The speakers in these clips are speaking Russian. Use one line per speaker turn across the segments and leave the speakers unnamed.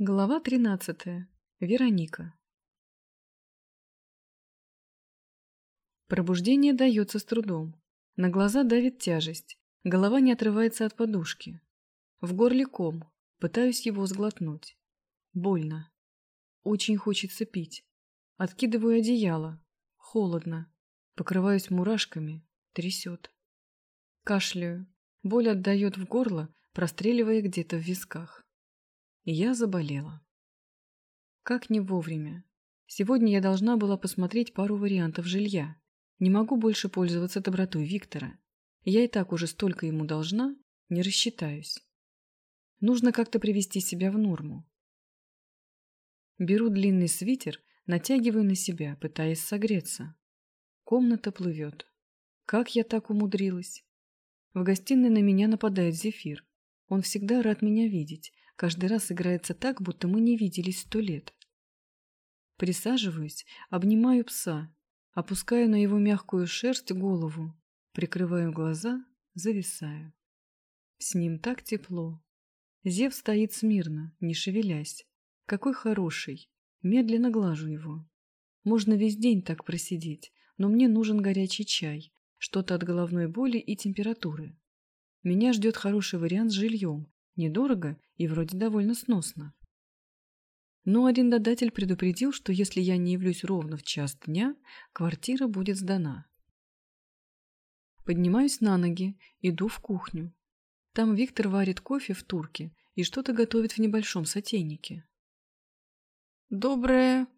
Глава тринадцатая. Вероника. Пробуждение дается с трудом. На глаза давит тяжесть. Голова не отрывается от подушки. В горле ком. Пытаюсь его сглотнуть. Больно. Очень хочется пить. Откидываю одеяло. Холодно. Покрываюсь мурашками. Трясет. Кашляю. Боль отдает в горло, простреливая где-то в висках. Я заболела. Как не вовремя. Сегодня я должна была посмотреть пару вариантов жилья. Не могу больше пользоваться добротой Виктора. Я и так уже столько ему должна, не рассчитаюсь. Нужно как-то привести себя в норму. Беру длинный свитер, натягиваю на себя, пытаясь согреться. Комната плывет. Как я так умудрилась? В гостиной на меня нападает Зефир. Он всегда рад меня видеть, Каждый раз играется так, будто мы не виделись сто лет. Присаживаюсь, обнимаю пса, опускаю на его мягкую шерсть голову, прикрываю глаза, зависаю. С ним так тепло. Зев стоит смирно, не шевелясь. Какой хороший. Медленно глажу его. Можно весь день так просидеть, но мне нужен горячий чай, что-то от головной боли и температуры. Меня ждет хороший вариант с жильем, Недорого и вроде довольно сносно. Но арендодатель предупредил, что если я не явлюсь ровно в час дня, квартира будет сдана. Поднимаюсь на ноги, иду в кухню. Там Виктор варит кофе в турке и что-то готовит в небольшом сотейнике. «Доброе...»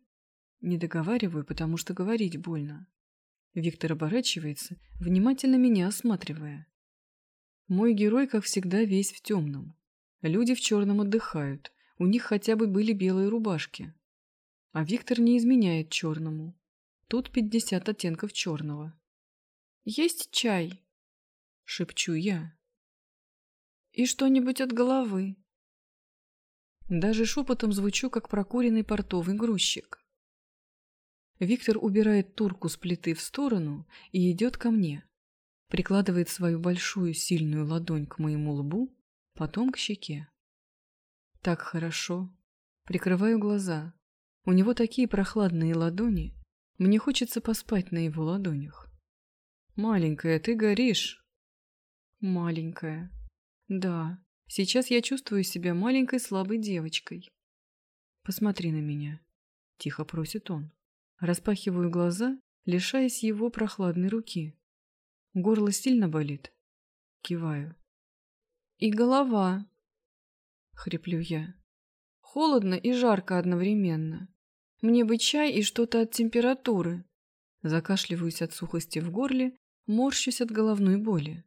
Не договариваю, потому что говорить больно. Виктор оборачивается, внимательно меня осматривая. Мой герой, как всегда, весь в темном. Люди в черном отдыхают, у них хотя бы были белые рубашки. А Виктор не изменяет черному. Тут пятьдесят оттенков черного. «Есть чай?» — шепчу я. «И что-нибудь от головы?» Даже шепотом звучу, как прокуренный портовый грузчик. Виктор убирает турку с плиты в сторону и идет ко мне. Прикладывает свою большую сильную ладонь к моему лбу потом к щеке. Так хорошо. Прикрываю глаза. У него такие прохладные ладони. Мне хочется поспать на его ладонях. Маленькая, ты горишь. Маленькая. Да, сейчас я чувствую себя маленькой слабой девочкой. Посмотри на меня. Тихо просит он. Распахиваю глаза, лишаясь его прохладной руки. Горло сильно болит. Киваю. И голова. Хриплю я. Холодно и жарко одновременно. Мне бы чай и что-то от температуры. Закашливаюсь от сухости в горле, морщусь от головной боли.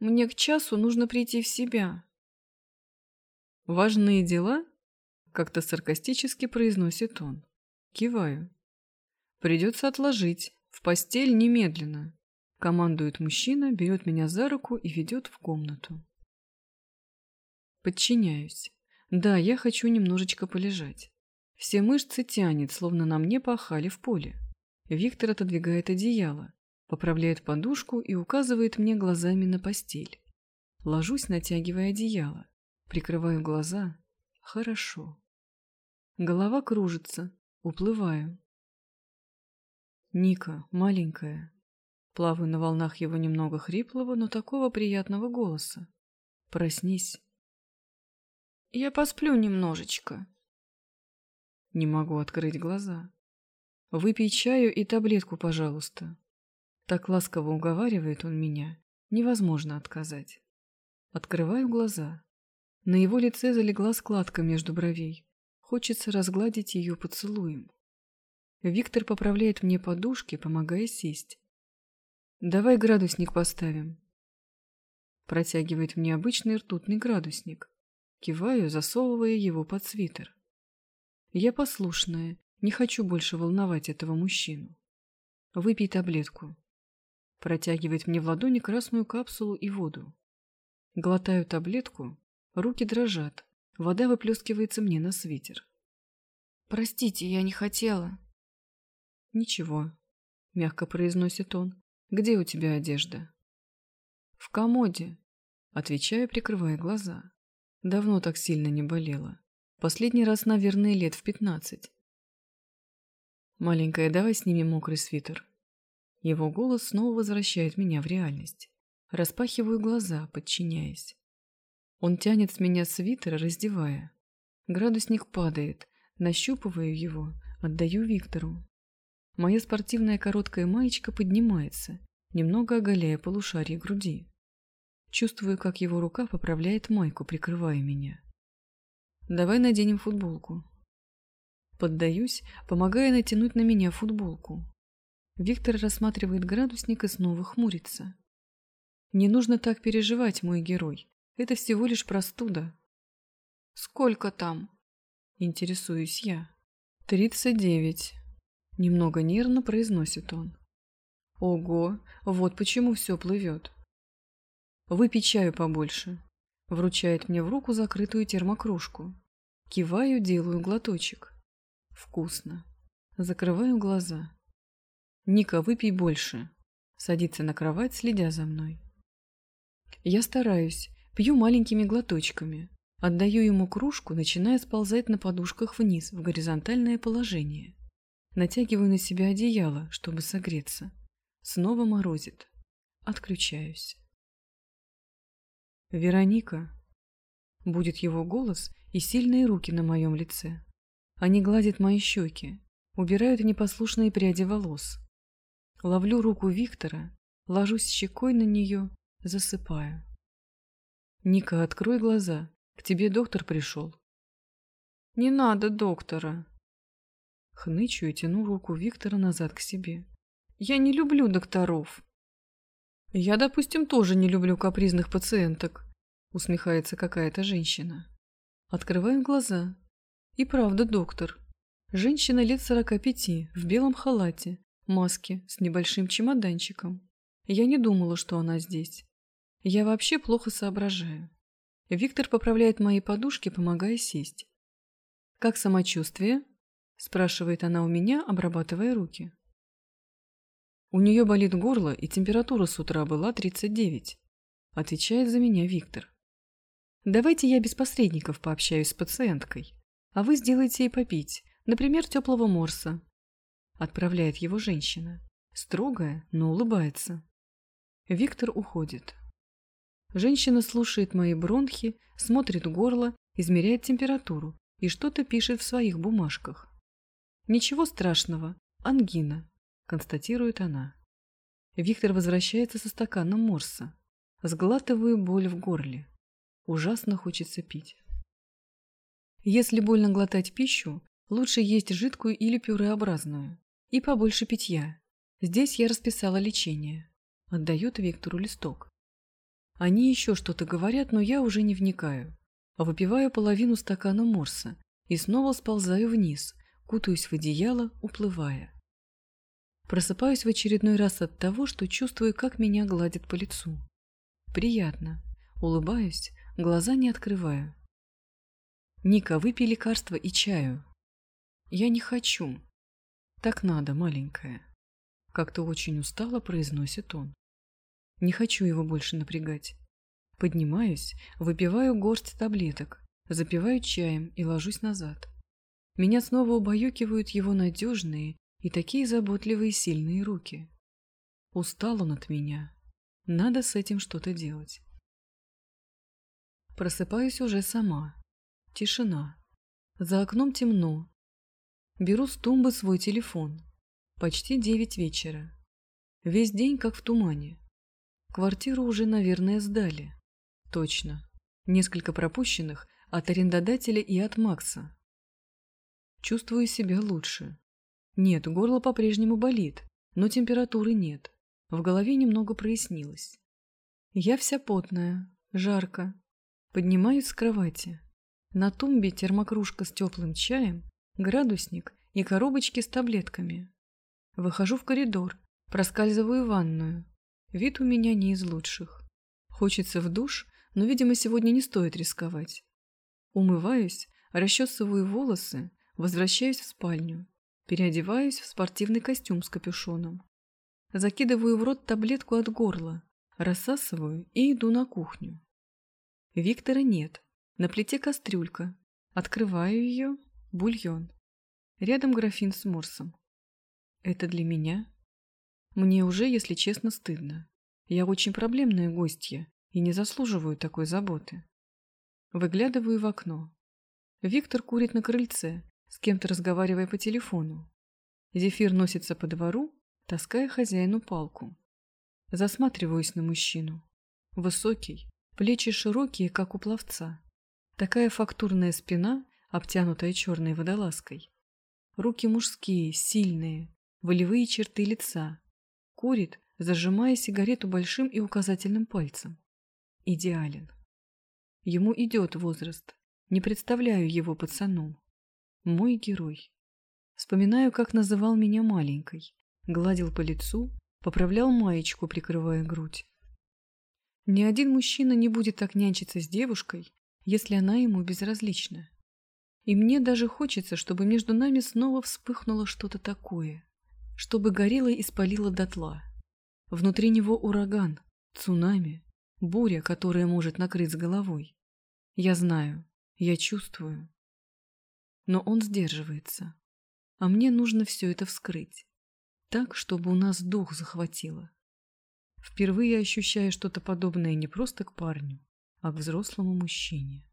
Мне к часу нужно прийти в себя. Важные дела? Как-то саркастически произносит он. Киваю. Придется отложить. В постель немедленно. Командует мужчина, берет меня за руку и ведет в комнату. Подчиняюсь. Да, я хочу немножечко полежать. Все мышцы тянет, словно на мне пахали в поле. Виктор отодвигает одеяло, поправляет подушку и указывает мне глазами на постель. Ложусь, натягивая одеяло. Прикрываю глаза. Хорошо. Голова кружится. Уплываю. Ника, маленькая. Плаваю на волнах его немного хриплого, но такого приятного голоса. Проснись. Я посплю немножечко. Не могу открыть глаза. Выпей чаю и таблетку, пожалуйста. Так ласково уговаривает он меня. Невозможно отказать. Открываю глаза. На его лице залегла складка между бровей. Хочется разгладить ее поцелуем. Виктор поправляет мне подушки, помогая сесть. «Давай градусник поставим». Протягивает мне обычный ртутный градусник. Киваю, засовывая его под свитер. Я послушная, не хочу больше волновать этого мужчину. Выпей таблетку. Протягивает мне в ладони красную капсулу и воду. Глотаю таблетку, руки дрожат, вода выплескивается мне на свитер. «Простите, я не хотела». «Ничего», — мягко произносит он. «Где у тебя одежда?» «В комоде», — отвечаю, прикрывая глаза. Давно так сильно не болела. Последний раз, наверное, лет в пятнадцать. «Маленькая, давай снимем мокрый свитер». Его голос снова возвращает меня в реальность. Распахиваю глаза, подчиняясь. Он тянет с меня свитер, раздевая. Градусник падает, нащупываю его, отдаю Виктору. Моя спортивная короткая маечка поднимается, немного оголяя полушарие груди. Чувствую, как его рука поправляет майку, прикрывая меня. «Давай наденем футболку». Поддаюсь, помогая натянуть на меня футболку. Виктор рассматривает градусник и снова хмурится. «Не нужно так переживать, мой герой. Это всего лишь простуда». «Сколько там?» Интересуюсь я. «Тридцать девять». Немного нервно произносит он. Ого, вот почему все плывет. Выпей чаю побольше. Вручает мне в руку закрытую термокружку. Киваю, делаю глоточек. Вкусно. Закрываю глаза. Ника, выпей больше. Садится на кровать, следя за мной. Я стараюсь, пью маленькими глоточками. Отдаю ему кружку, начиная сползать на подушках вниз в горизонтальное положение. Натягиваю на себя одеяло, чтобы согреться. Снова морозит. Отключаюсь. «Вероника!» Будет его голос и сильные руки на моем лице. Они гладят мои щеки, убирают непослушные пряди волос. Ловлю руку Виктора, ложусь щекой на нее, засыпаю. «Ника, открой глаза, к тебе доктор пришел». «Не надо доктора», Хнычу и тяну руку Виктора назад к себе. «Я не люблю докторов». «Я, допустим, тоже не люблю капризных пациенток», усмехается какая-то женщина. Открываем глаза. И правда доктор. Женщина лет сорока пяти, в белом халате, маске, с небольшим чемоданчиком. Я не думала, что она здесь. Я вообще плохо соображаю. Виктор поправляет мои подушки, помогая сесть. «Как самочувствие?» – спрашивает она у меня, обрабатывая руки. У нее болит горло, и температура с утра была 39. Отвечает за меня Виктор. Давайте я без посредников пообщаюсь с пациенткой, а вы сделайте ей попить, например, теплого морса. Отправляет его женщина. Строгая, но улыбается. Виктор уходит. Женщина слушает мои бронхи, смотрит горло, измеряет температуру и что-то пишет в своих бумажках. «Ничего страшного. Ангина», — констатирует она. Виктор возвращается со стаканом морса. Сглатываю боль в горле. Ужасно хочется пить. Если больно глотать пищу, лучше есть жидкую или пюреобразную. И побольше питья. Здесь я расписала лечение. Отдает Виктору листок. Они еще что-то говорят, но я уже не вникаю. Выпиваю половину стакана морса и снова сползаю вниз, кутаюсь в одеяло, уплывая. Просыпаюсь в очередной раз от того, что чувствую, как меня гладят по лицу. Приятно. Улыбаюсь, глаза не открываю. «Ника, выпей лекарство и чаю». «Я не хочу». «Так надо, маленькая». Как-то очень устало произносит он. Не хочу его больше напрягать. Поднимаюсь, выпиваю горсть таблеток, запиваю чаем и ложусь назад. Меня снова убаюкивают его надежные и такие заботливые сильные руки. Устал он от меня. Надо с этим что-то делать. Просыпаюсь уже сама. Тишина. За окном темно. Беру с тумбы свой телефон. Почти девять вечера. Весь день как в тумане. Квартиру уже, наверное, сдали. Точно. Несколько пропущенных от арендодателя и от Макса. Чувствую себя лучше. Нет, горло по-прежнему болит, но температуры нет. В голове немного прояснилось. Я вся потная, жарко. Поднимаюсь с кровати. На тумбе термокружка с теплым чаем, градусник и коробочки с таблетками. Выхожу в коридор, проскальзываю в ванную. Вид у меня не из лучших. Хочется в душ, но, видимо, сегодня не стоит рисковать. Умываюсь, расчесываю волосы, Возвращаюсь в спальню. Переодеваюсь в спортивный костюм с капюшоном. Закидываю в рот таблетку от горла, рассасываю и иду на кухню. Виктора нет. На плите кастрюлька. Открываю ее. Бульон. Рядом графин с морсом. Это для меня? Мне уже, если честно, стыдно. Я очень проблемная гостья и не заслуживаю такой заботы. Выглядываю в окно. Виктор курит на крыльце, с кем-то разговаривая по телефону. Зефир носится по двору, таская хозяину палку. Засматриваюсь на мужчину. Высокий, плечи широкие, как у пловца. Такая фактурная спина, обтянутая черной водолазкой. Руки мужские, сильные, волевые черты лица. Курит, зажимая сигарету большим и указательным пальцем. Идеален. Ему идет возраст. Не представляю его пацаном. Мой герой. Вспоминаю, как называл меня маленькой. Гладил по лицу, поправлял маечку, прикрывая грудь. Ни один мужчина не будет так нянчиться с девушкой, если она ему безразлична. И мне даже хочется, чтобы между нами снова вспыхнуло что-то такое, чтобы горело и спалило дотла. Внутри него ураган, цунами, буря, которая может накрыть с головой. Я знаю, я чувствую. Но он сдерживается. А мне нужно все это вскрыть. Так, чтобы у нас дух захватило. Впервые ощущаю что-то подобное не просто к парню, а к взрослому мужчине.